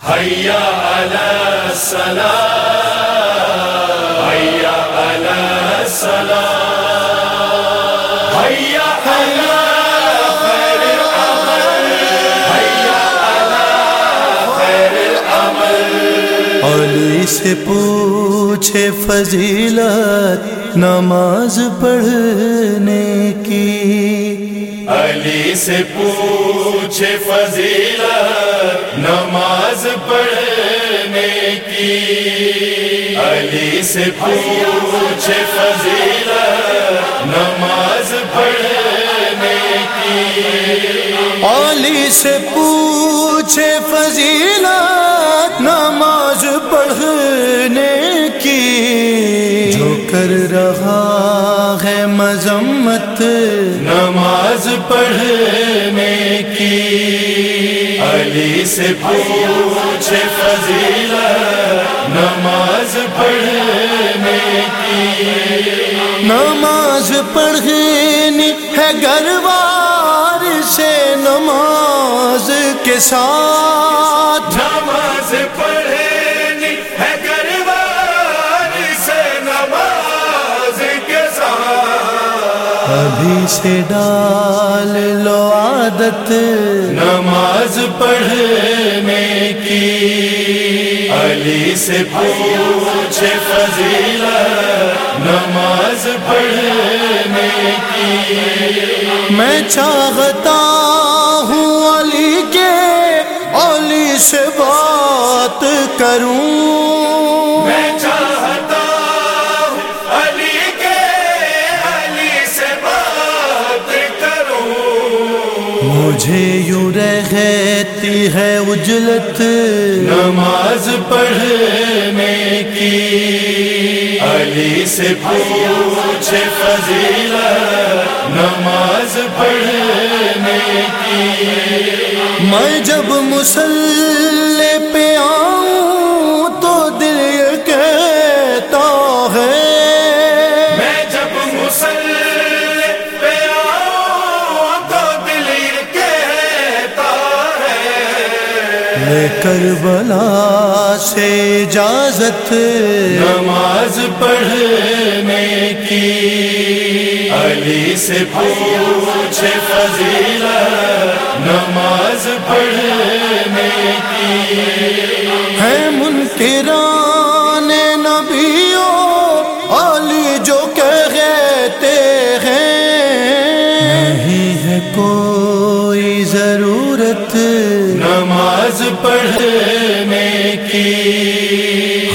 حیا علی حیا حیا علی خیر العمل حیا علی خیر العمل علی سے پوچھے فضیلت نماز پڑھنے کی علی سے پوچھے فضیلت، نماز پڑھنے کی۔ علی سے پوچھے فضیلت، نماز پڑھنے کی۔ علی سے پوچھے فضیلت، نماز پڑھنے کی۔ جو کر رہا ہے مذمت پڑھنے کی۔ علی سے پوچھے فضیلت نماز پڑھنے کی۔ نماز پڑھنی ہے گروار سے نماز کے ساتھ۔ نماز پڑھنی ابھی سے ڈال لو عادت۔ نماز پڑھنے کی۔ علی سے پوچھے فضیلت۔ نماز پڑھنے کی۔ میں چاہتا ہوں علی کے علی سے بات کروں۔ مجھے یوں رہتی ہے اجلت نماز پڑھنے کی۔ علی سے پوچھے فضیلت نماز پڑھنے کی۔ میں جب مسلح پہ ہے لے کر بلا سے اجازت نماز پڑھنے کی۔ علی سے پوچھے فضیلت نماز پڑھنے کی۔ ہے منکران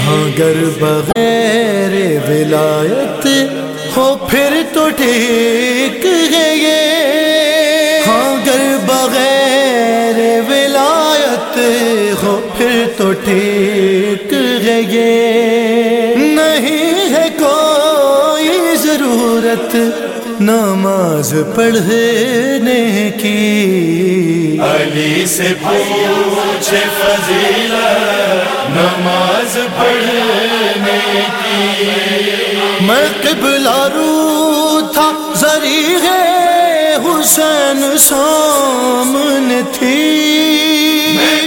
اگر بغیر ولایت ہو، پھر تو ٹھیک ہے یہ۔ ہاں، اگر بغیر ولایت ہو، پھر تو ٹھیک ہے یہ۔ نہیں ہے کوئی ضرورت نماز پڑھنے کی۔ علی سے پوچھے فضیلت نماز پڑھنے کی۔ میں قبلہ رو تھا زری ہے حسین سامنے تھی۔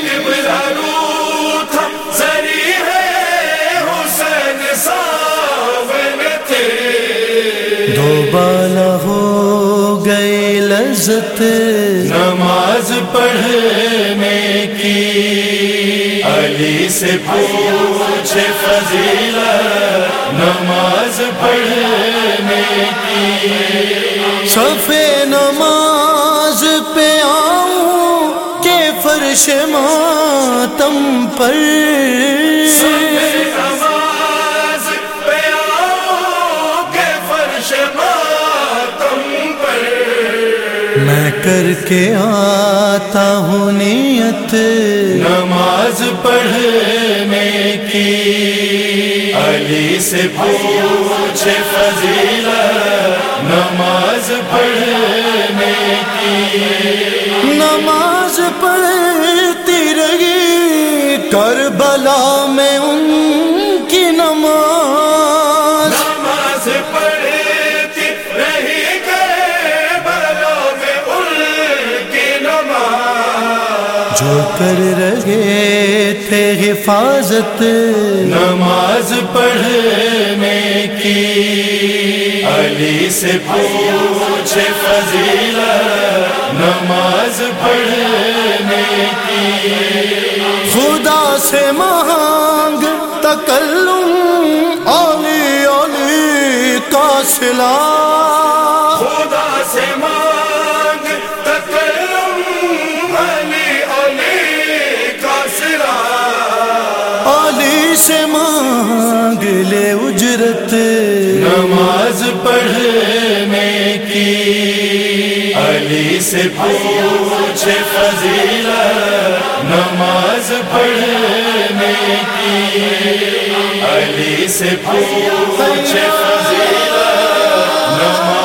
قبلہ رو تھا زری ہے حسین سامنے تھے دو بالا ہو گئی لذت۔ نماز پڑھنے کی۔ علی سے پوچھے فضیلت، نماز پڑھنے کی۔ صفے نماز پہ آؤں کہ فرش ماتم پر۔ میں کر کے آتا ہوں نیت۔ نماز پڑھنے کی۔ علی سے پوچھے فضیلت۔ نماز پڑھنے کی۔ نماز پڑھتی رہی۔ کربلا میں ان کی نماز۔ جو کر رہے تھے حفاظت نماز پڑھنے کی۔ علی سے پوچھے فضیلہ نماز پڑھنے کی۔ خدا سے مانگ تکلم علی علی کا سلا۔ علی سے مانگ لے اجرت۔ نماز پڑھنے کی۔ علی سے پوچھے فضیلہ نماز پڑھنے کی۔ علی سے پوچھے فضیلہ نماز